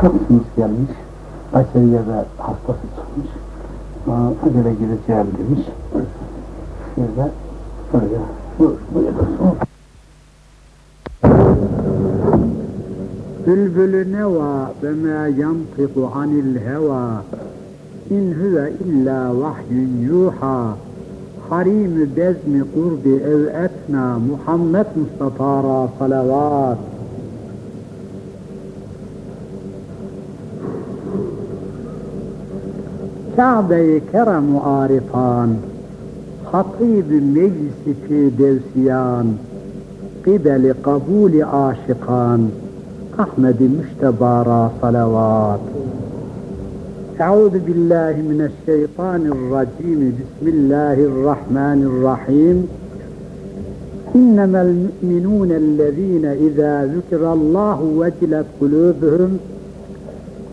tabii gelmiş. Akeriye de hastası çıkmış. Acele gideceğim demiş. Şurada böyle buyursun. بلبل نوى فما ينطق عن الهوى إن هو إلا وحي يوحى حريم بزم قرب أو أتنى محمد مصطفى صلوات Kabe-i kerem arifan Hatib-i meclisi firdevsiyan Qibeli kabuli aşikan Ahmed-i Müştebara salavat Euzu billahi mineşşeytanirracim Bismillahirrahmanirrahim إنما المؤمنون الذين إذا ذكر الله وجلت قلوبهم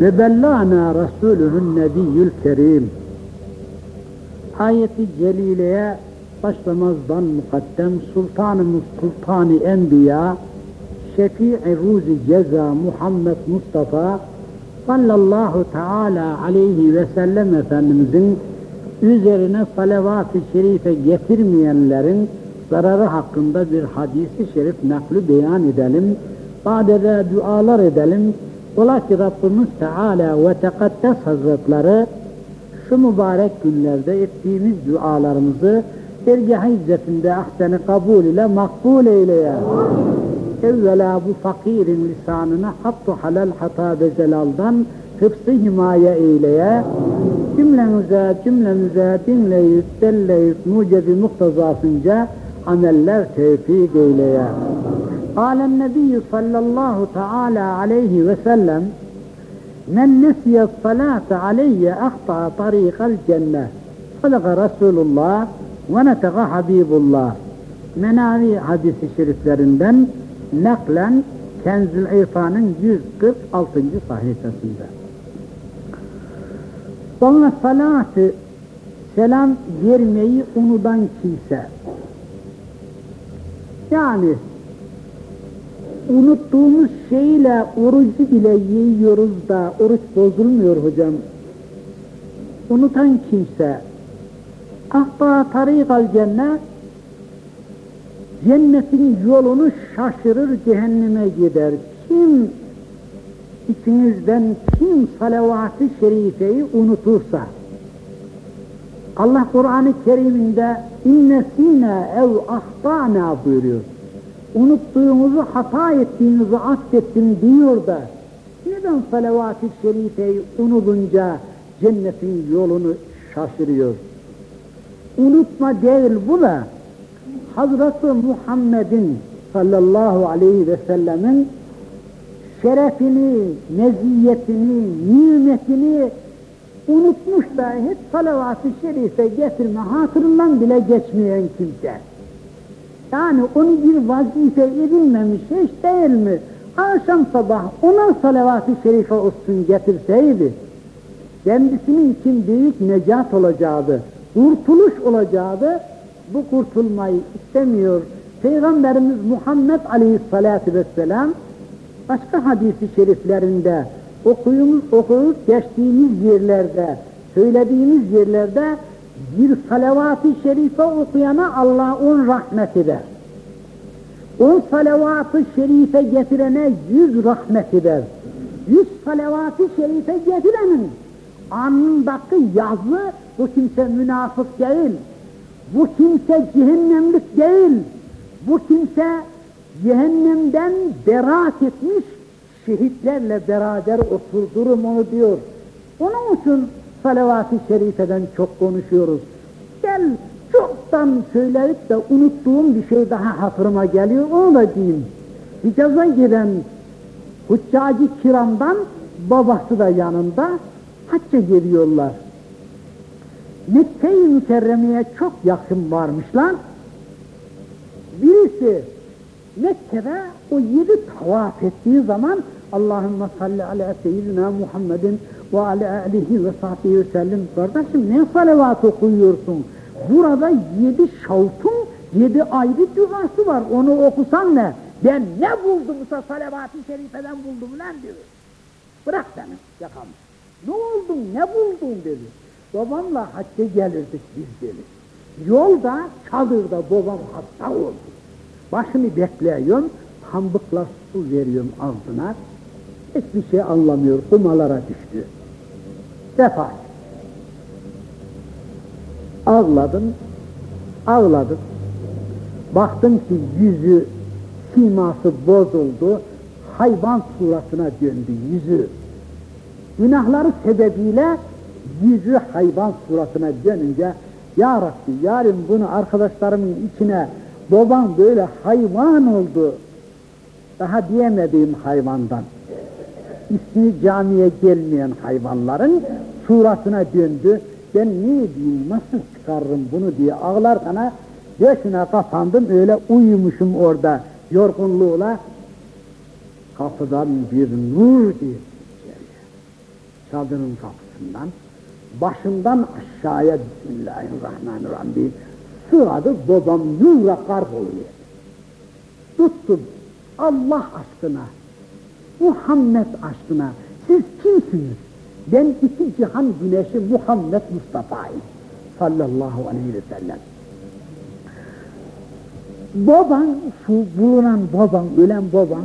Ve bellana Resulühün Nebiyyül Kerim ayeti celileye başlamazdan mukaddem Sultanımız Sultani Enbiya Şefii Ruzi Ceza Muhammed Mustafa sallallahu teala aleyhi ve sellem Efendimizin üzerine salavat-ı şerife getirmeyenlerin zararı hakkında bir hadisi şerif nakli beyan edelim. Badede dualar edelim. Ola ki Rabbimiz Teala ve Tekaddes Hazretleri şu mübarek günlerde ettiğimiz dualarımızı dergah izzetinde ahseni kabul ile makbul eyle ya. Evvela bu fakirin lisanına hattu halal hata ve zelaldan hıfzı himaye eyleye, cümlemize, cümlemize dinleyip, delleyip, mucebi muhtazasınca ameller tevfik eyleye. Kâlen Nebiyyü sallallahu teâlâ aleyhi ve sellem, Men nesiye salate aleyye ahta tarikal cennet. Sadaka Resulullah ve netega Habibullah. Menavi hadisi şeriflerinden naklen Kenzül İrfan'ın 146. sayfasında. Bana salatı selam vermeyi unudan kimse yani unuttuğumuz şeyle orucu bile yiyoruz da oruç bozulmuyor hocam. Unutan kimse ahba tarikal cennet cennetin yolunu şaşırır cehenneme gider. Kim içinizden kim salavat-ı şerifeyi unutursa Allah Kur'an-ı Kerim'inde innesine ev ahtana buyuruyor. Unuttuğumuzu, hata ettiğimizi affettim diyor da neden salavat-ı şerifeyi unutunca cennetin yolunu şaşırıyor? Unutma değil bu da Hazreti Muhammed'in sallallahu aleyhi ve sellemin şerefini, meziyetini, nimetini unutmuş da hiç salavat-ı şerife getirme, hatırından bile geçmeyen kimse. Yani onu bir vazife edilmemiş hiç değil mi? Akşam sabah ona salavat-ı şerife olsun getirseydi, kendisinin için büyük necat olacağı, kurtuluş olacağı, bu kurtulmayı istemiyor. Peygamberimiz Muhammed Aleyhisselatü Vesselam başka hadisi şeriflerinde okuyumuz, okuyup geçtiğimiz yerlerde, söylediğimiz yerlerde bir salavat-ı şerife okuyana Allah on rahmet eder. On salavat-ı şerife getirene yüz rahmet eder. Yüz salavat-ı şerife getirenin anındaki yazı bu kimse münafık değil, bu kimse cehennemlik değil, bu kimse cehennemden beraat etmiş şehitlerle beraber oturdurum onu diyor. Onun için salavat-ı şerifeden çok konuşuyoruz. Gel çoktan söyleyip de unuttuğum bir şey daha hatırıma geliyor, onu da diyeyim. Hicaz'a giden Huccacı kiramdan babası da yanında hacca geliyorlar. Mekke-i Mükerreme'ye çok yakın varmışlar. Birisi Mekke'de o yedi tavaf ettiği zaman Allahümme salli ala seyyidina Muhammedin ve ala alihi ve sahbihi ve sellem. Kardeşim ne salavat okuyorsun? Burada yedi şavtun yedi ayrı duası var. Onu okusan ne? Ben ne buldumsa salavat-ı şerifeden buldum lan diyor. Bırak beni yakamı. Ne oldun, ne buldun dedi. Babamla hacca gelirdik biz dedi. Yolda, çadırda babam hasta oldu. Başını bekliyorum, pambıkla su veriyorum ağzına. Hiçbir şey anlamıyor, kumalara düştü. Vefat. Ağladım, ağladım. Baktım ki yüzü, siması bozuldu, hayvan suratına döndü yüzü. Günahları sebebiyle yüzü hayvan suratına dönünce Ya Rabbi yarın bunu arkadaşlarımın içine babam böyle hayvan oldu. Daha diyemediğim hayvandan. İsmi camiye gelmeyen hayvanların suratına döndü. Ben ne diyeyim, nasıl çıkarırım bunu diye ağlarken döşüne kapandım, öyle uyumuşum orada yorgunluğuyla. Kapıdan bir nur girdi çadırın kapısından, başından aşağıya Bismillahirrahmanirrahim diye sıradı babam nura oluyor. Tuttum Allah aşkına, Muhammed aşkına siz kimsiniz? Ben iki cihan güneşi Muhammed Mustafa'yım sallallahu aleyhi ve sellem. Baban, şu bulunan baban, ölen baban,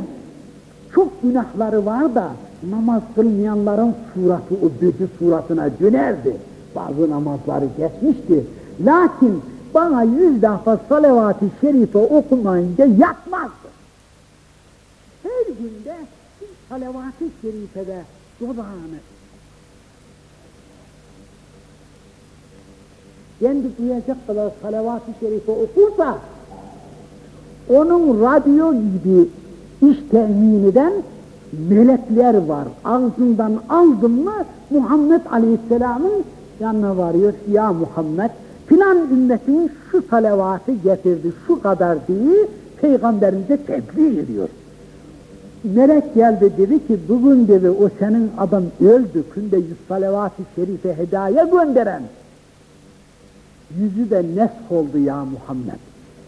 çok günahları var da namaz kılmayanların suratı o böcü suratına dönerdi. Bazı namazları geçmişti. Lakin bana yüz defa salavat-ı şerife okumayınca yatmazdı. Her günde salavat-ı şerifede dudağını kendi duyacak kadar salavat-ı şerife okursa onun radyo gibi iş temin eden melekler var. Ağzından aldın mı Muhammed Aleyhisselam'ın yanına varıyor. Ya Muhammed filan ümmetin şu salavatı getirdi, şu kadar diye peygamberimize tebliğ ediyor. Melek geldi dedi ki bugün dedi o senin adam öldü günde yüz salavat-ı şerife hediye gönderen. Yüzü de nesk oldu ya Muhammed.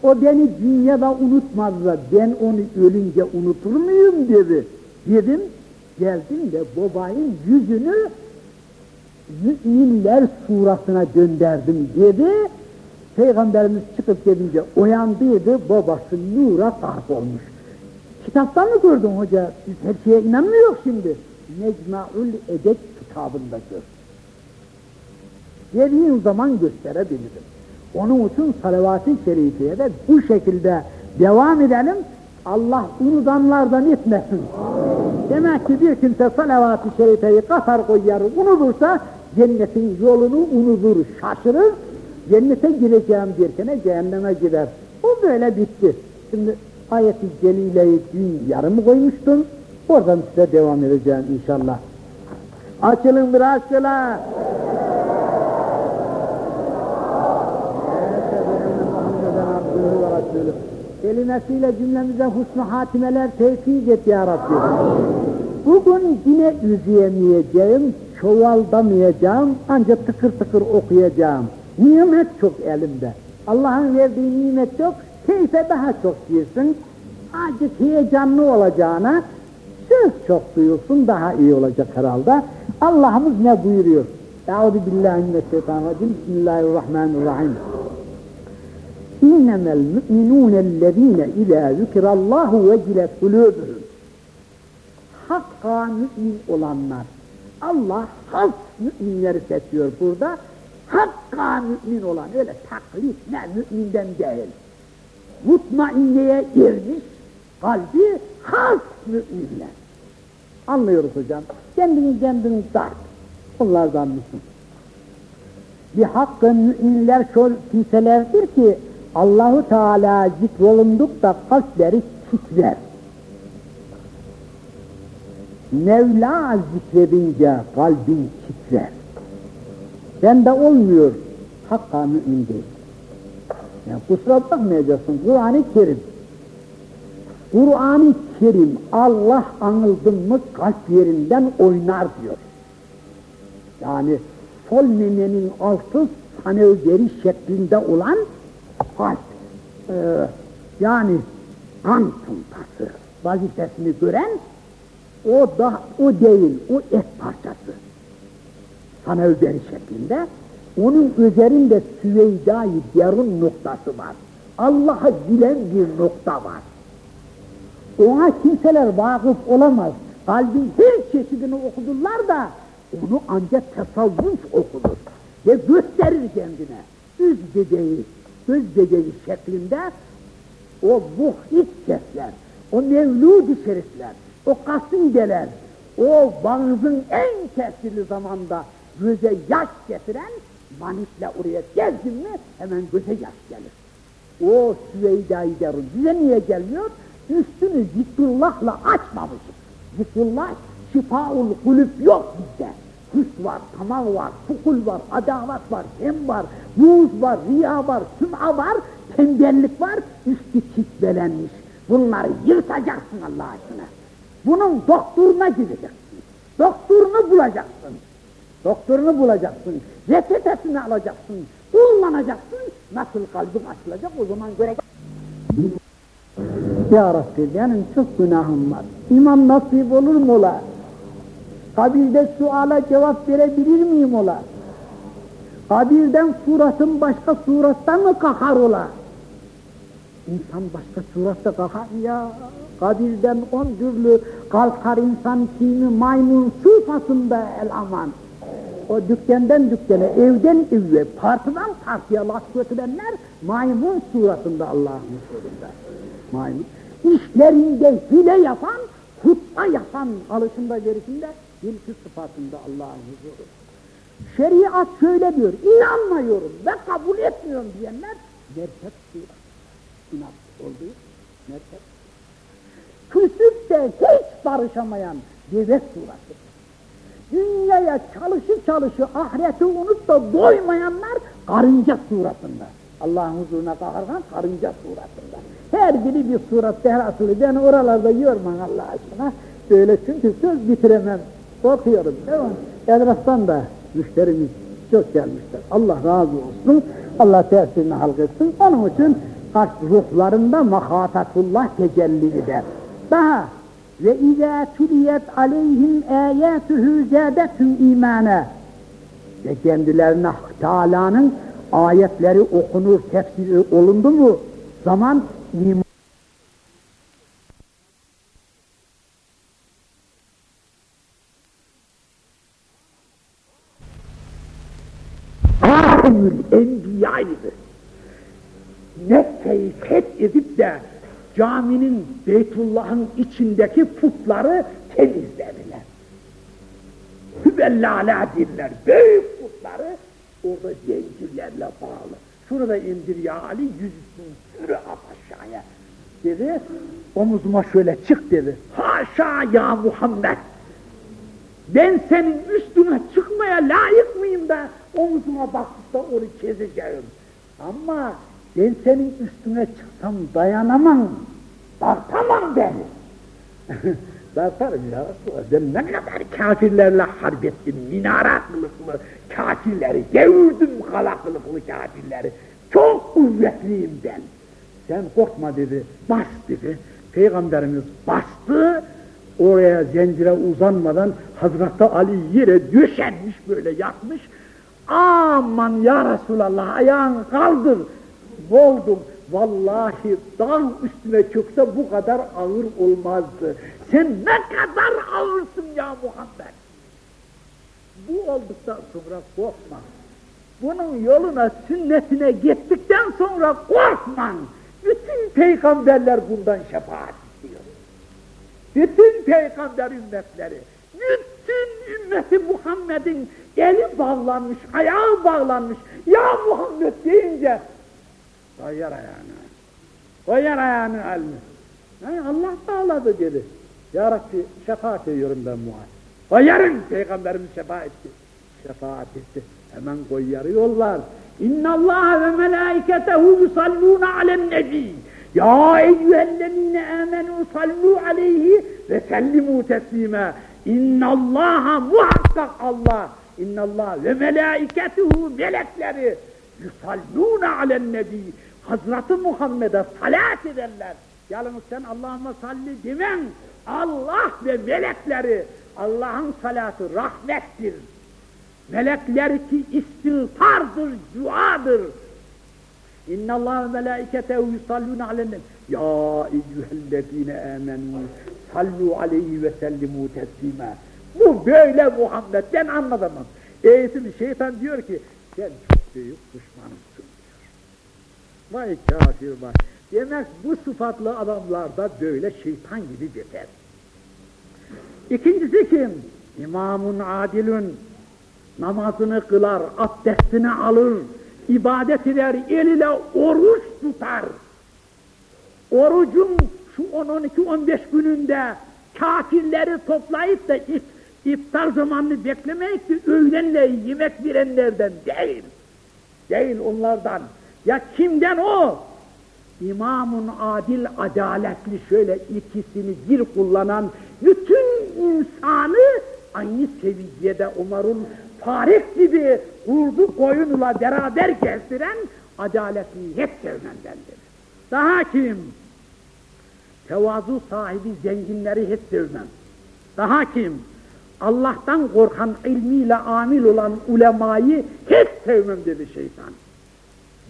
O beni dünyada unutmaz da ben onu ölünce unutur muyum dedi. Dedim, geldim de babayın yüzünü müminler surasına dönderdim dedi. Peygamberimiz çıkıp gelince uyandıydı, babası nura sarf olmuş. Kitaptan mı gördün hoca? Biz her şeye inanmıyor şimdi. Necmaül Edek kitabında gör. Dediğin zaman gösterebilirim. Onun için salavat-ı şerifeye de bu şekilde devam edelim. Allah unutanlardan etmesin. Demek ki bir kimse salavat-ı şerifeyi kasar koyar, unutursa cennetin yolunu unutur, şaşırır. Cennete gireceğim derken cehenneme gider. O böyle bitti. Şimdi ayet-i celileyi dün yarım koymuştum. Oradan size devam edeceğim inşallah. Açılın biraz şöyle. kelimesiyle cümlemize husnu hatimeler tevfik et ya Rabbi. Bugün yine üzeyemeyeceğim, çoğaldamayacağım, ancak tıkır tıkır okuyacağım. Nimet çok elimde. Allah'ın verdiği nimet çok, keyfe daha çok girsin. Azıcık heyecanlı olacağına, söz çok duyulsun daha iyi olacak herhalde. Allah'ımız ne buyuruyor? Euzu billahi mineşşeytanirracim. Bismillahirrahmanirrahim. İnnemel müminûnellezîne izâ zükirallâhu vecilet kulûbuhum. Hakka mümin olanlar. Allah has müminleri seçiyor burada. Hakka mümin olan, öyle taklit ne müminden değil. Mutmainneye girmiş kalbi has müminler. Anlıyoruz hocam. Kendini kendini tart. Onlardan mısın? Bir hakkın müminler şöyle kimselerdir ki Allahu Teala zikrolundukça kalpleri titrer. Mevla zikredince kalbin titrer. Bende olmuyor, hakka mümin değil. Yani kusura bakmayacaksın, Kur'an-ı Kerim. Kur'an-ı Kerim Allah anıldın mı kalp yerinden oynar diyor. Yani sol memenin altı sanevgeri şeklinde olan kalp. Ee, yani kan puntası vazifesini gören o da o değil, o et parçası. Sanevgeri şeklinde. Onun üzerinde Süveyda-i Derun noktası var. Allah'a bilen bir nokta var. Ona kimseler vakıf olamaz. Kalbin her çeşidini okudurlar da onu ancak tasavvuf okunur. Ve gösterir kendine. Üz bebeği, öz bebeği şeklinde o muhit sesler, o mevlud-i şerifler, o kasideler, o bağızın en tesirli zamanda göze yaş getiren manitle oraya geldin mi hemen göze yaş gelir. O Süveyda-i Derun bize niye gelmiyor? Üstünü zikrullahla açmamışız. Zikrullah şifaul kulüp yok bizde. Hüs var, tamam var, fukul var, adavat var, hem var, buğz var, riya var, süm'a var, tembellik var, üstü kitbelenmiş. Bunları yırtacaksın Allah aşkına. Bunun doktoruna gideceksin. Doktorunu bulacaksın. Doktorunu bulacaksın. Reçetesini alacaksın. Kullanacaksın. Nasıl kalbin açılacak o zaman göreceksin. Ya Rabbi benim çok günahım var. İman nasip olur mu ola? Kabirde suala cevap verebilir miyim ola? Kabirden suratın başka suratta mı kalkar ola? İnsan başka suratta kalkar ya. Kabirden on türlü kalkar insan kimi maymun sıfatında el aman. O dükkandan dükkana, evden eve, partiden partiye laf götürenler maymun suratında Allah'ın huzurunda. Maymun. İşlerinde hile yapan, hutba yapan alışında verişinde ilki sıfatında Allah'ın huzuru. Şeriat şöyle diyor, inanmıyorum ve kabul etmiyorum diyenler merkep surat. İnat olduğu merkep. Küsüp de hiç barışamayan deve suratı. Dünyaya çalışı çalışı ahireti unut da doymayanlar karınca suratında. Allah'ın huzuruna kalkarken karınca suratında. Her biri bir suratta her. Ben oralarda yormam Allah aşkına. Böyle çünkü söz bitiremem. Devam. Edras'tan da müşterimiz çok gelmişler. Allah razı olsun. Allah tesirini halk etsin. Onun için kalp ruhlarında mahatatullah tecelli eder. Daha ve izâ tuliyet aleyhim âyâtuhû zâdethum imâne ve kendilerine Teala'nın ayetleri okunur, tefsiri olundu mu zaman iman Hatemül Enbiya'ydı. Mekke'yi fethedip de caminin Beytullah'ın içindeki putları temizlediler. Hübellâlâ dirler, büyük putları orada zincirlerle bağlı. Şurada indir ya Ali, yüzüstün sürü at aşağıya. Dedi, omuzuma şöyle çık dedi. Haşa ya Muhammed! Ben senin üstüne çıkmaya layık mıyım da omuzuma bakıp da onu çizeceğim. Ama ben senin üstüne çıksam dayanamam. Tartamam beni. Tartarım ya. Ben ne kadar kafirlerle harp ettim. Minare kılıklı kafirleri. Devirdim kala kılıklı kafirleri. Çok kuvvetliyim ben. Sen korkma dedi. Bas dedi. Peygamberimiz bastı. Oraya zincire uzanmadan Hazreti Ali yere düşenmiş böyle yatmış. Aman ya Resulallah ayağını kaldır. Boldum. Vallahi dağ üstüne çökse bu kadar ağır olmazdı. Sen ne kadar ağırsın ya Muhammed. Bu olduktan sonra korkma. Bunun yoluna, sünnetine gittikten sonra korkman. Bütün peygamberler bundan şefaat istiyor. Bütün peygamber ümmetleri, bütün ümmeti Muhammed'in eli bağlanmış, ayağı bağlanmış. Ya Muhammed deyince koyar ayağını. Koyar ayağını eline. Ha, Allah bağladı dedi. Ya Rabbi şefaat ediyorum ben Muaz. Koyarım Peygamberimiz şefaat etti. Şefaat etti. Hemen koyarıyorlar. İnna Allah ve melaiketehu yusalluna alen nebi. Ya eyyühellezine amenu sallu aleyhi ve sellimu teslime. İnna Allaha muhakkak Allah. İnna Allah ve melaiketuhu melekleri yusalluna alen nebi. Hazreti Muhammed'e salat ederler. Yalnız sen Allah'ıma salli demen. Allah ve melekleri Allah'ın salatı rahmettir. Melekler ki istilfardır, duadır. İnna Allah ve melaiketehu yusalluna alen Ya eyyühellezine amenu sallu aleyhi ve sellimu teslima. Bu böyle Muhammed ben anlatamam. Eğitim şeytan diyor ki sen çok büyük düşmanımsın diyor. Vay kafir vay. Demek bu sıfatlı adamlarda böyle şeytan gibi beter. İkincisi kim? İmamun adilün namazını kılar, abdestini alır, ibadet eder, eliyle oruç tutar. Orucun şu 10-12-15 gününde kafirleri toplayıp da if, iftar zamanını beklemeyip ki öğlenle yemek verenlerden değil. Değil onlardan. Ya kimden o? İmamun adil, adaletli şöyle ikisini bir kullanan bütün insanı aynı seviyede Umar'ın Tarık gibi kurdu koyunla beraber gezdiren adaletli hep sevmendendir. Daha kim? Tevazu sahibi zenginleri hiç sevmem. Daha kim? Allah'tan korkan ilmiyle amil olan ulemayı hiç sevmem dedi şeytan.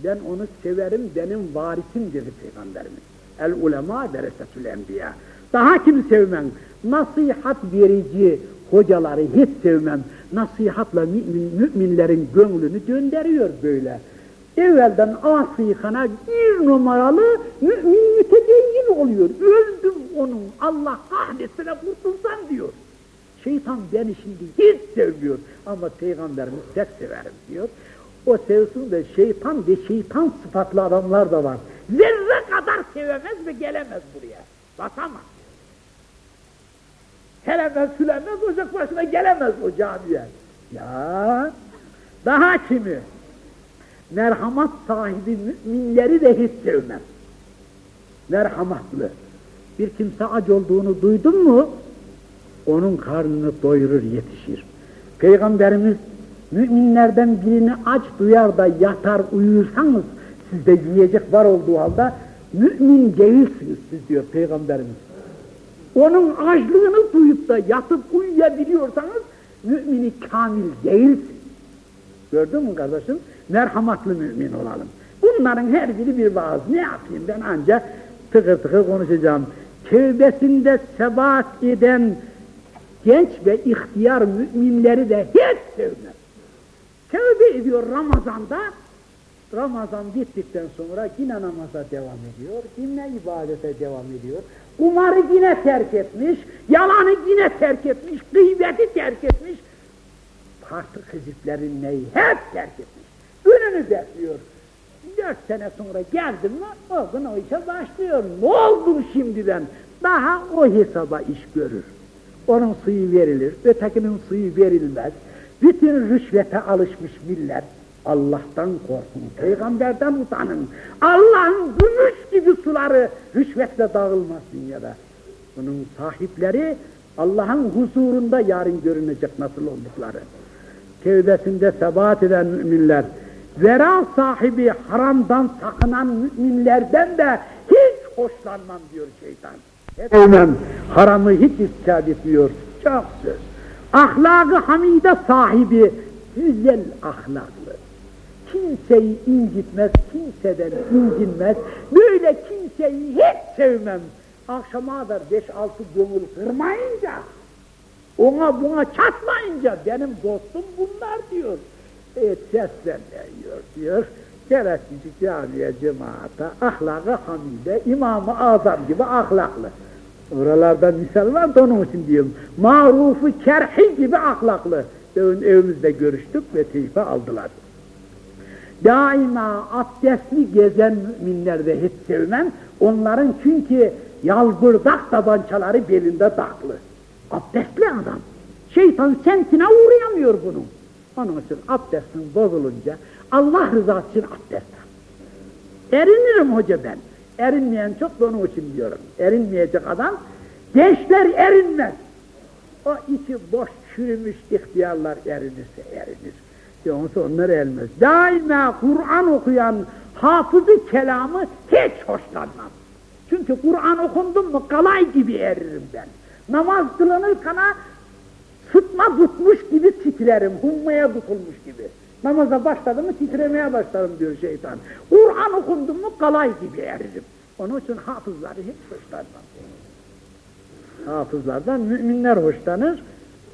Ben onu severim, benim varisim dedi Peygamberimiz. El ulema deresetül enbiya. Daha kim sevmem? Nasihat verici hocaları hiç sevmem. Nasihatla mümin, müminlerin gönlünü döndürüyor böyle. Evvelden asihana bir numaralı mümin mütedeyyin oluyor. Öldüm onun Allah kahretsine kurtulsam diyor. Şeytan beni şimdi hiç sevmiyor ama peygamberimiz pek severim diyor. O sevsin de şeytan ve şeytan sıfatlı adamlar da var. Zerre kadar sevemez ve gelemez buraya. Basamaz. Gelemez, sülemez, ocak başına gelemez o camiye. Ya, daha kimi? Merhamet sahibi müminleri de hiç sevmez. Merhametli. Bir kimse aç olduğunu duydun mu, onun karnını doyurur, yetişir. Peygamberimiz müminlerden birini aç duyar da yatar uyursanız, sizde yiyecek var olduğu halde mümin değilsiniz siz diyor Peygamberimiz. Onun açlığını duyup da yatıp uyuyabiliyorsanız mümini kamil değilsin. Gördün mü kardeşim? Merhamatlı mümin olalım. Bunların her biri bir vaaz. Ne yapayım ben ancak tıkır tıkır konuşacağım. Tevbesinde sebat eden genç ve ihtiyar müminleri de hiç sevmez. Tevbe ediyor Ramazan'da, Ramazan bittikten sonra yine namaza devam ediyor, yine ibadete devam ediyor. Umarı yine terk etmiş, yalanı yine terk etmiş, gıybeti terk etmiş, farklı hiziplerin neyi hep terk etmiş. Önünü bekliyor. Dört sene sonra geldim mi o gün o işe başlıyor. Ne oldu şimdiden? Daha o hesaba iş görür. Onun suyu verilir, ötekinin suyu verilmez. Bütün rüşvete alışmış millet Allah'tan korkun, peygamberden utanın. Allah'ın gümüş gibi suları rüşvetle dağılmasın ya da. Bunun sahipleri Allah'ın huzurunda yarın görünecek nasıl oldukları. Tevbesinde sebat eden müminler, vera sahibi haramdan sakınan müminlerden de hiç hoşlanmam diyor şeytan. Sevmem, haramı hiç ispat etmiyor. Çok söz. Ahlakı hamide sahibi, güzel ahlaklı. Kimseyi incitmez, kimseden incinmez. Böyle kimseyi hiç sevmem. Akşama kadar beş altı gönül kırmayınca, ona buna çatmayınca benim dostum bunlar diyor. Evet seslenmiyor diyor. Gerekçici camiye, cemaate, ahlakı hamide, İmam-ı Azam gibi ahlaklı. Oralarda misal var da onun için diyorum. Marufu kerhi gibi ahlaklı. Ön evimizde görüştük ve teyfe aldılar. Daima abdestli gezen müminler de hiç sevmem. Onların çünkü yalgırdak tabancaları belinde taklı. Abdestli adam. Şeytan sentine uğrayamıyor bunun. Onun için abdestin bozulunca Allah rızası için abdest. Erinirim hoca ben. Erinmeyen çok da onun için diyorum. Erinmeyecek adam gençler erinmez. O içi boş çürümüş ihtiyarlar erinirse erinir. Yoksa onlar elmez. Daima Kur'an okuyan hafızı kelamı hiç hoşlanmam. Çünkü Kur'an okundum mu kalay gibi eririm ben. Namaz kılınırken sıtma tutmuş gibi titrerim, hummaya tutulmuş gibi. Namaza başladım mı titremeye başlarım diyor şeytan. Kur'an okundum mu kalay gibi eririm. Onun için hafızları hiç hoşlanmam. Hafızlardan müminler hoşlanır,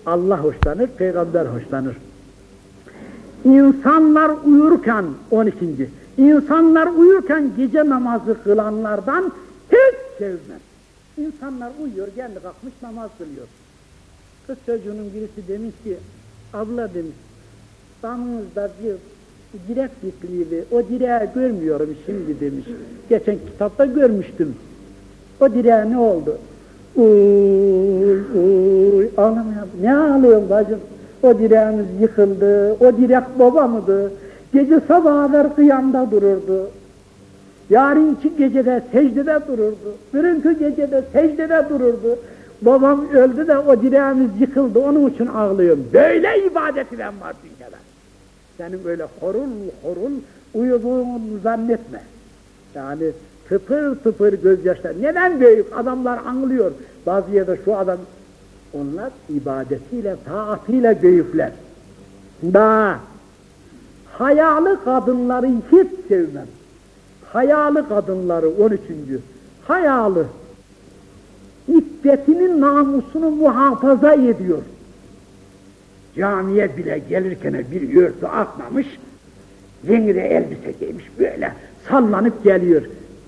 Allah hoşlanır, peygamber hoşlanır. İnsanlar uyurken, 12. İnsanlar uyurken gece namazı kılanlardan hiç sevmem. İnsanlar uyuyor, kendi kalkmış namaz kılıyor. Kız çocuğunun birisi demiş ki, abla demiş, damınızda bir direk dikliydi, o direği görmüyorum şimdi demiş. Geçen kitapta görmüştüm. O direğe ne oldu? Uy, uy, ağlamıyor. Ne ağlıyorsun bacım? O direğimiz yıkıldı, o direk baba mıydı? Gece sabaha kadar kıyamda dururdu. Yarınki gecede secdede dururdu. Bugünkü gecede secdede dururdu. Babam öldü de o direğimiz yıkıldı, onun için ağlıyorum. Böyle ibadeti ben var dünyada. Senin böyle horul horul uyuduğunu zannetme. Yani tıpır tıpır gözyaşlar. Neden büyük? Adamlar anlıyor. Bazı yerde şu adam, onlar ibadetiyle, taatıyla büyükler. Da hayalı kadınları hiç sevmem. Hayalı kadınları 13. Hayalı iffetinin namusunu muhafaza ediyor. Camiye bile gelirken bir örtü atmamış, yeni de elbise giymiş böyle sallanıp geliyor.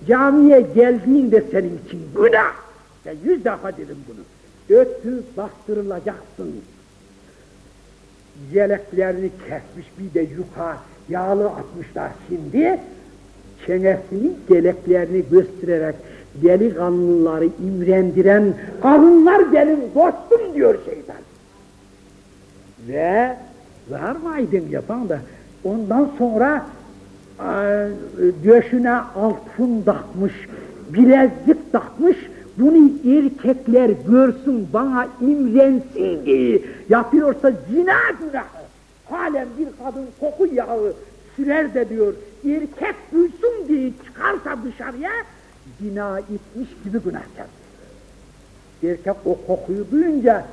Camiye geldiğinde senin için günah. Ben yüz defa dedim bunu. Örtü bastırılacaksın. Yeleklerini kesmiş bir de yuka yağlı atmışlar şimdi. Çenesini yeleklerini göstererek delikanlıları imrendiren karınlar benim dostum diyor şeytan. Ve var mıydın yapan da ondan sonra e, döşüne altın takmış, bilezik takmış, bunu erkekler görsün, bana imrensin diye yapıyorsa zina günahı. Halen bir kadın koku yağı sürer de diyor, erkek duysun diye çıkarsa dışarıya, zina etmiş gibi günahkar. Erkek o kokuyu duyunca,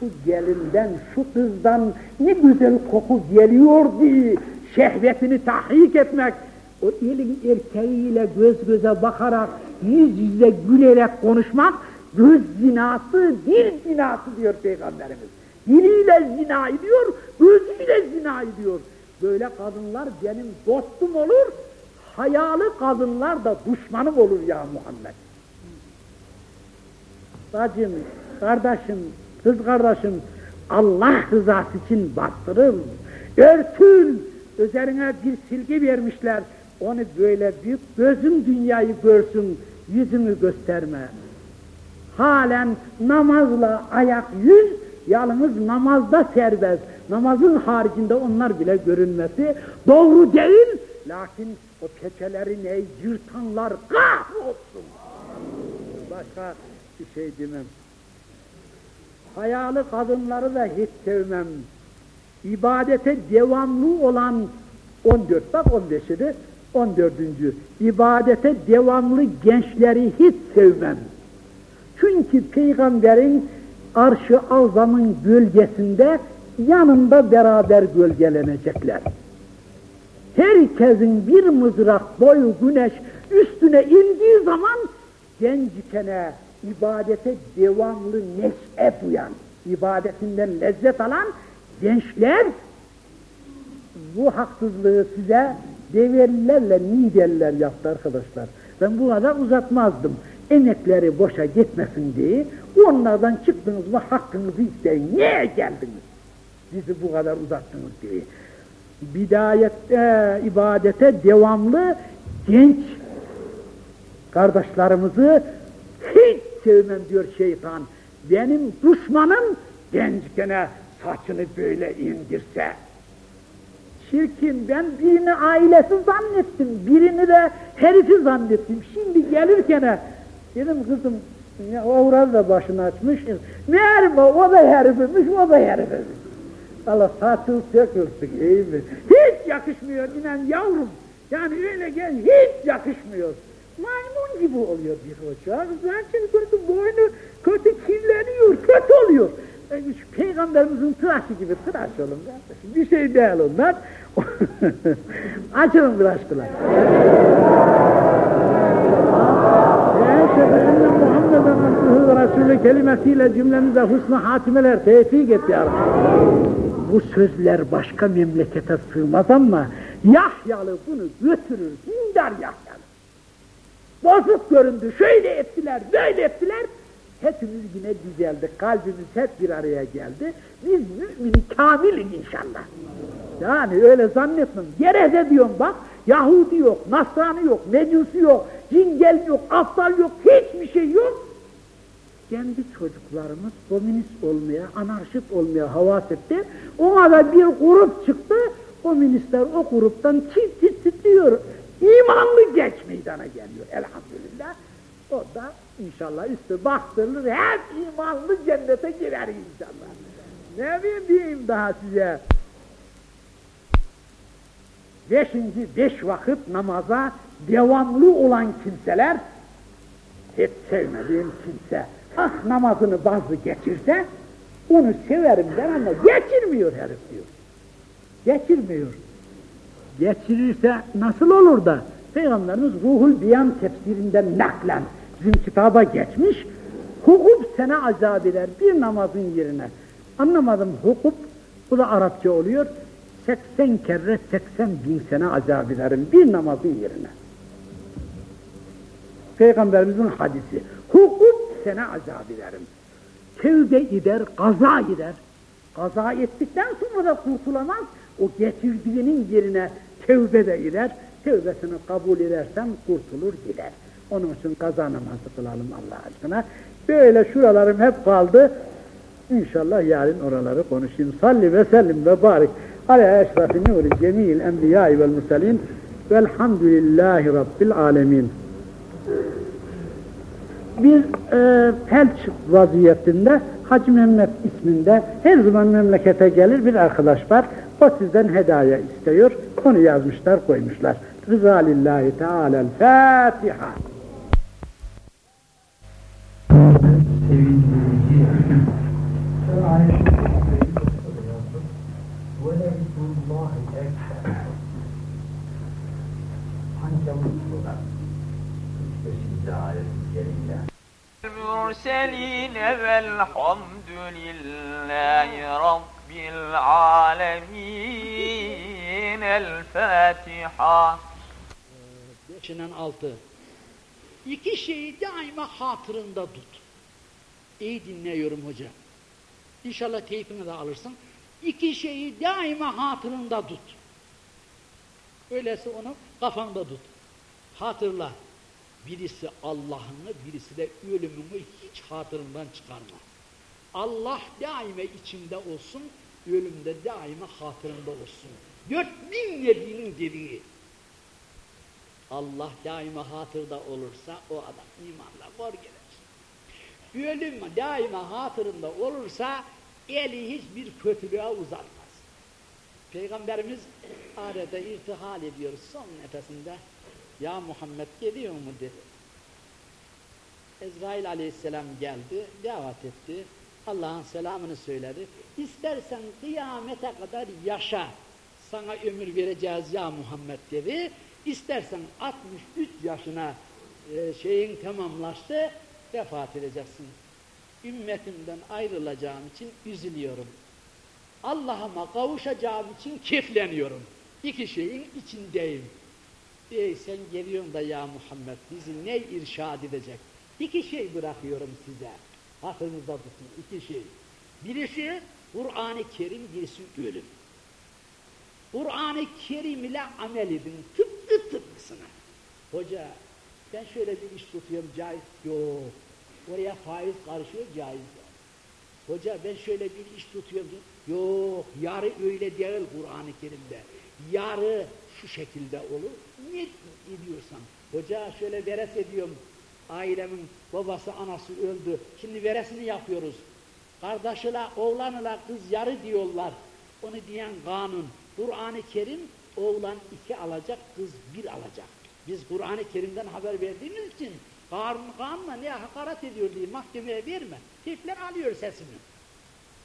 şu gelinden, şu kızdan ne güzel koku geliyor diye şehvetini tahrik etmek, o elin erkeğiyle göz göze bakarak, yüz yüze gülerek konuşmak, göz zinası, dil zinası diyor Peygamberimiz. Diliyle zina ediyor, gözüyle zina ediyor. Böyle kadınlar benim dostum olur, hayalı kadınlar da düşmanım olur ya Muhammed. Bacım, kardeşim, kız kardeşim, Allah rızası için bastırın, örtün, üzerine bir silgi vermişler, onu böyle büyük, gözün dünyayı görsün, yüzünü gösterme. Halen namazla ayak yüz, yalnız namazda serbest, namazın haricinde onlar bile görünmesi doğru değil, lakin o keçeleri ne yırtanlar kahrolsun. Başka bir şey demem. Hayalı kadınları da hiç sevmem. İbadete devamlı olan 14 bak 15'i 14. İbadete devamlı gençleri hiç sevmem. Çünkü peygamberin arşı azamın gölgesinde yanında beraber gölgelenecekler. Herkesin bir mızrak boyu güneş üstüne indiği zaman gencikene ibadete devamlı neşe duyan, ibadetinden lezzet alan gençler bu haksızlığı size devellerle nideller yaptı arkadaşlar. Ben bu kadar uzatmazdım. Emekleri boşa gitmesin diye onlardan çıktınız mı hakkınızı isteyin. Niye geldiniz? Bizi bu kadar uzattınız diye. Bidayette, ibadete devamlı genç kardeşlerimizi hiç sevmem diyor şeytan. Benim düşmanım gençkene saçını böyle indirse. Çirkin ben birini ailesi zannettim, birini de herifi zannettim. Şimdi gelirken dedim kızım ya, o da başını açmış. Meğer o da herifmiş, o da herifmiş. Allah saçın sökülsün iyi mi? Hiç yakışmıyor inen yavrum. Yani öyle gel hiç yakışmıyor. Maymun gibi oluyor bir hoca. Zaten kötü boynu kötü kirleniyor, kötü oluyor. Yani Peygamberimizin tıraşı gibi tıraş olun kardeşim. Bir şey değil onlar. Açılın biraz kılar. Muhammeden abduhu ve Resulü kelimesiyle cümlemize husnu hatimeler tevfik et ya Bu sözler başka memlekete sığmaz ama Yahyalı bunu götürür, dindar Yahyalı. Bozuk göründü, şöyle ettiler, böyle ettiler. Hepimiz yine düzeldi, kalbimiz hep bir araya geldi. Biz mümini kamiliz inşallah. Yani öyle zannetmem. Gerede diyorum bak, Yahudi yok, Nasrani yok, Mecusi yok, Cingel yok, Aptal yok, hiçbir şey yok. Kendi çocuklarımız komünist olmaya, anarşist olmaya havas etti. Ona da bir grup çıktı, komünistler o gruptan çift çift titriyor. İmanlı genç meydana geliyor elhamdülillah. O da inşallah üstü bastırılır, hep imanlı cennete girer inşallah. Ne diyeyim daha size? Beşinci, beş vakit namaza devamlı olan kimseler, hiç sevmediğim kimse, ah namazını bazı geçirse, onu severim ben ama geçirmiyor herif diyor. Geçirmiyor. Geçirirse nasıl olur da? Peygamberimiz Ruhul Biyan tefsirinden naklen bizim kitaba geçmiş, hukuk sene azab eder bir namazın yerine. Anlamadım hukuk, bu da Arapça oluyor. 80 kere 80 bin sene azab ederim bir namazın yerine. Peygamberimizin hadisi. Hukuk sene azab ederim. Tevbe eder, kaza eder. Kaza ettikten sonra da kurtulamaz. O getirdiğinin yerine tevbe de eder. Tevbesini kabul edersen kurtulur gider. Onun için kaza namazı kılalım Allah aşkına. Böyle şuralarım hep kaldı. İnşallah yarın oraları konuşayım. Salli ve sellim ve barik. Ala eşrafi nuri cemil enbiyai vel muselin velhamdülillahi rabbil alemin. Bir e, felç vaziyetinde Hacı Mehmet isminde her zaman memlekete gelir bir arkadaş var. O sizden hediye istiyor. Onu yazmışlar, koymuşlar. Rıza lillahi teala'l Fatiha. المرسلين والحمد لله رب العالمين الفاتحة Beşinden altı. İki şeyi daima hatırında tut. İyi dinliyorum hoca. İnşallah teyfini de alırsın. İki şeyi daima hatırında tut. Öyleyse onu kafanda tut. Hatırla. Birisi Allah'ını, birisi de ölümünü hiç hatırından çıkarma. Allah daima içinde olsun, ölümde daima hatırında olsun. Dört bin nebinin dediği. Allah daima hatırda olursa o adam imanla kor gelir. Ölüm daima hatırında olursa eli hiçbir kötülüğe uzatmaz. Peygamberimiz adeta irtihal ediyor son nefesinde. Ya Muhammed geliyor mu dedi. Ezrail aleyhisselam geldi, davet etti. Allah'ın selamını söyledi. İstersen kıyamete kadar yaşa. Sana ömür vereceğiz ya Muhammed dedi. İstersen 63 yaşına e, şeyin tamamlaştı, vefat edeceksin. Ümmetimden ayrılacağım için üzülüyorum. Allah'ıma kavuşacağım için kefleniyorum. İki şeyin içindeyim. Ey sen geliyorsun da ya Muhammed bizi ne irşad edecek? İki şey bırakıyorum size. Aklınızda tutun iki şey. Birisi Kur'an-ı Kerim, birisi ölüm. Kur'an-ı Kerim ile amel edin. Tıpkı tıpkısına. Hoca ben şöyle bir iş tutuyorum caiz. Yok. Oraya faiz karışıyor, caiz. Hoca ben şöyle bir iş tutuyorum. Yok, yarı öyle değil Kur'an-ı Kerim'de. Yarı şu şekilde olur. Ne ediyorsan. Hoca şöyle veres ediyorum. Ailemin babası, anası öldü. Şimdi veresini yapıyoruz. Kardeşiyle, oğlanla kız yarı diyorlar. Onu diyen kanun. Kur'an-ı Kerim oğlan iki alacak, kız bir alacak. Biz Kur'an-ı Kerim'den haber verdiğimiz için Karun kanla ne hakaret ediyor diye mahkemeye verme. Tifler alıyor sesini.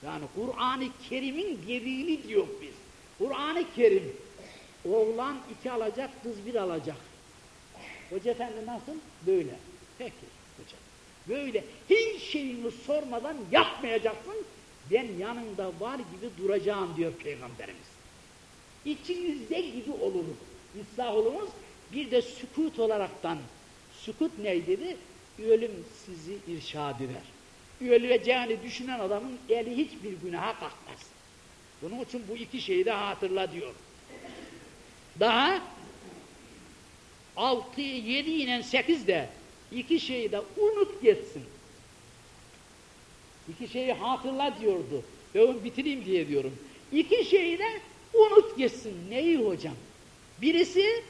Yani Kur'an-ı Kerim'in gereğini diyor biz. Kur'an-ı Kerim oğlan iki alacak, kız bir alacak. Hoca efendi nasıl? Böyle. Peki hocam. Böyle hiç şeyini sormadan yapmayacaksın. Ben yanında var gibi duracağım diyor Peygamberimiz. İçinizde gibi olurum. İslah. Bir de sükut olaraktan. Sükut neydi? Ölüm sizi irşad eder. Öleceğini düşünen adamın eli hiçbir günaha kalkmaz. Bunun için bu iki şeyi de hatırla diyor. Daha altı, yedi ile sekiz de iki şeyi de unut geçsin. İki şeyi hatırla diyordu. Ben bitireyim diye diyorum. İki şeyi de unut geçsin. Neyi hocam? Birisi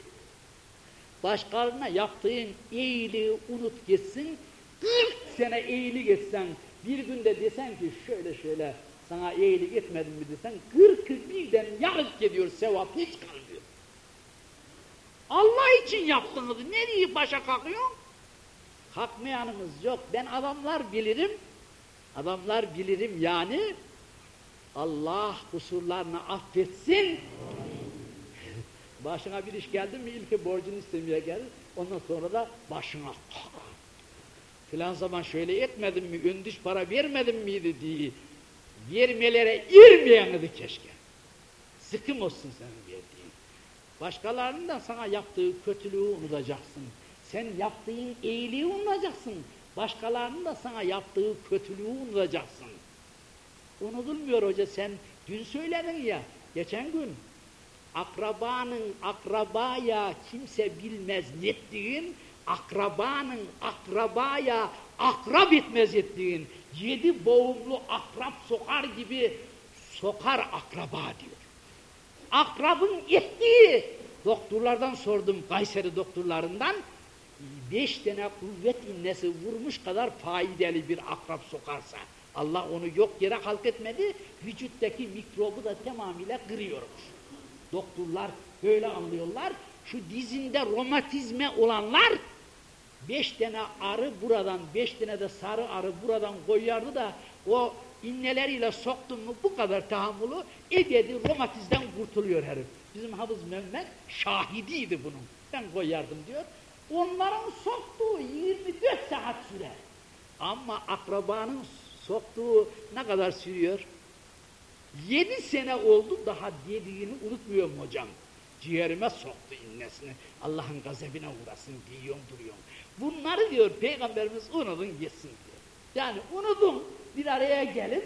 başkalarına yaptığın iyiliği unut geçsin. 40 sene iyilik etsen bir günde desen ki şöyle şöyle sana iyilik etmedim mi desen 40 birden yarık geliyor sevap hiç kalmıyor. Allah için yaptığınızı nereye başa kalkıyor? Kalkmayanımız yok. Ben adamlar bilirim. Adamlar bilirim yani. Allah kusurlarını affetsin. Başına bir iş geldi mi ilk borcunu istemeye gelir. Ondan sonra da başına filan zaman şöyle etmedim mi, öndüş para vermedim miydi diye vermelere irmeyenidi keşke. Sıkım olsun senin verdiğin. Başkalarının da sana yaptığı kötülüğü unutacaksın. Sen yaptığın iyiliği unutacaksın. Başkalarının da sana yaptığı kötülüğü unutacaksın. Unutulmuyor hoca sen dün söyledin ya, geçen gün akrabanın akrabaya kimse bilmez nettiğin, akrabanın akrabaya akrab etmez ettiğin, yedi boğumlu akrab sokar gibi sokar akraba diyor. Akrabın ettiği, doktorlardan sordum Kayseri doktorlarından, beş tane kuvvet innesi vurmuş kadar faydalı bir akrab sokarsa, Allah onu yok yere halk etmedi, vücuttaki mikrobu da tamamıyla kırıyormuş. Doktorlar böyle anlıyorlar. Şu dizinde romatizme olanlar beş tane arı buradan, beş tane de sarı arı buradan koyardı da o inneleriyle soktun mu bu kadar tahammülü ebedi romatizden kurtuluyor herif. Bizim Hafız Mehmet şahidiydi bunun. Ben koyardım diyor. Onların soktuğu 24 saat sürer. Ama akrabanın soktuğu ne kadar sürüyor? Yedi sene oldu daha dediğini unutmuyorum hocam. Ciğerime soktu innesini. Allah'ın gazebine uğrasın diyorum duruyorum. Bunları diyor Peygamberimiz unutun gitsin diyor. Yani unutun bir araya gelin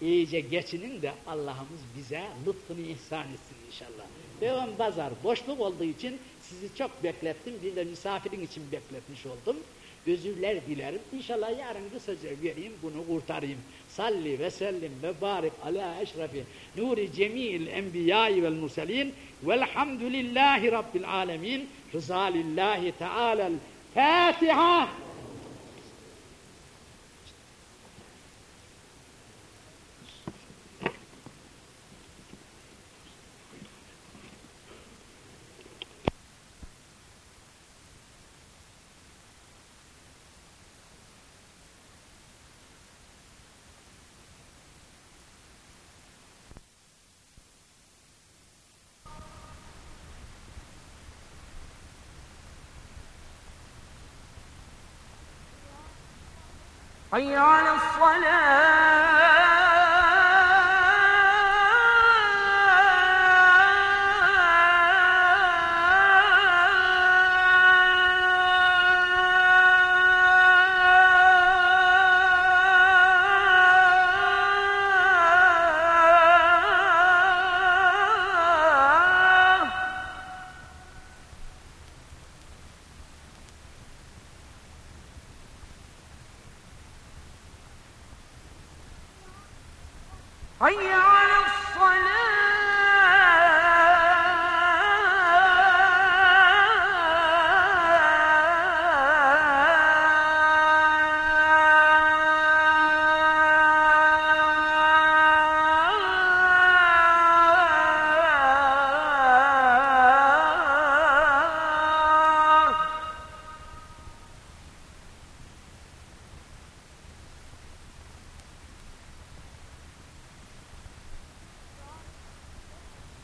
iyice geçinin de Allah'ımız bize lütfunu ihsan etsin inşallah. Ve pazar boşluk olduğu için sizi çok beklettim. Bir de misafirin için bekletmiş oldum. Özürler dilerim. İnşallah yarın kısaca vereyim bunu kurtarayım. Salli ve sellim ve barik ala eşrefi nuri cemil enbiyai vel murselin velhamdülillahi rabbil alemin rızalillahi teala'l Fatiha. حي على الصلاة.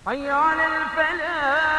حي على الفلاح.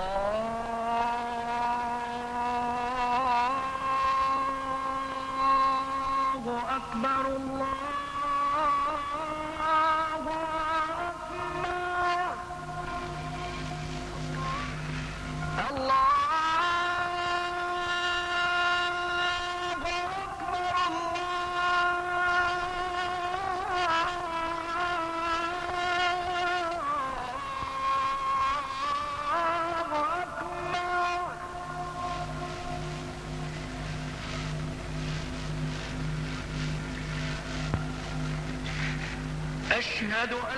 Lord. destinado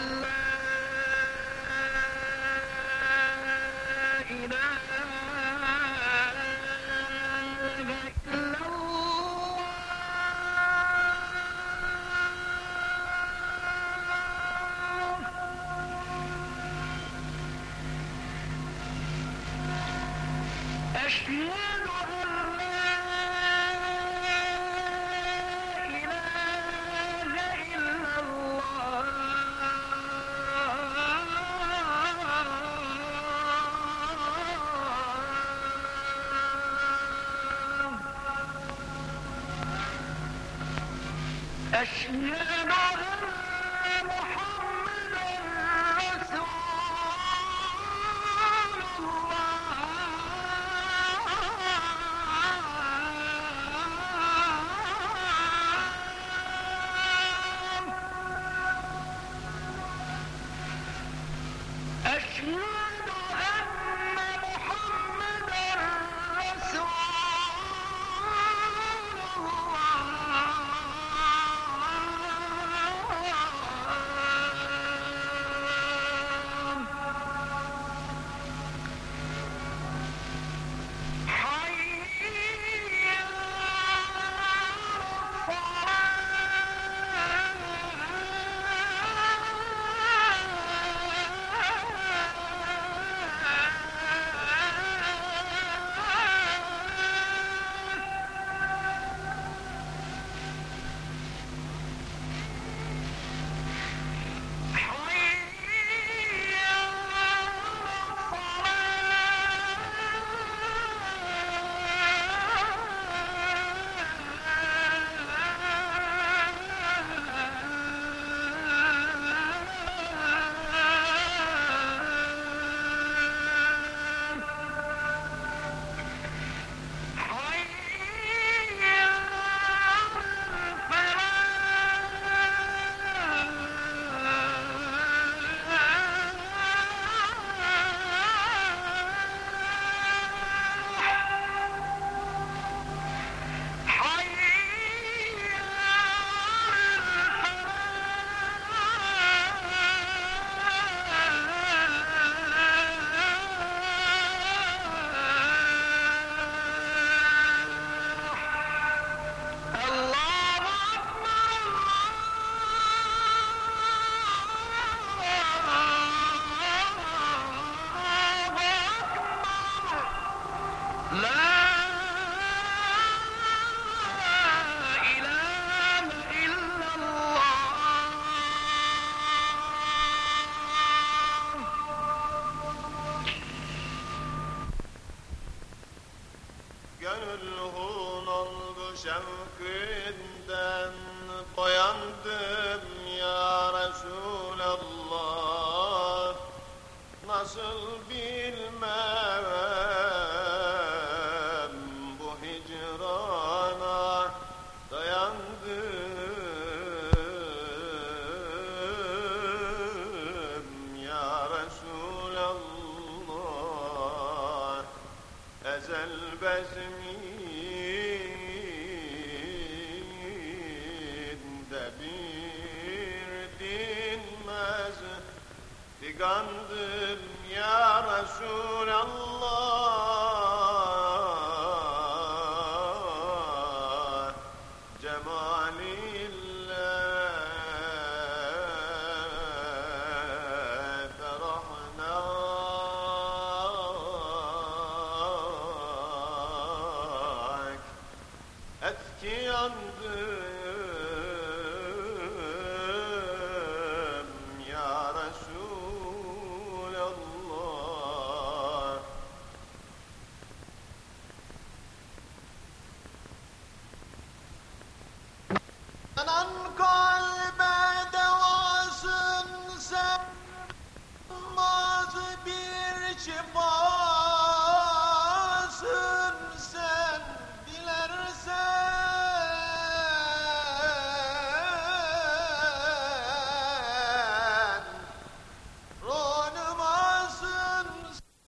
Yeah,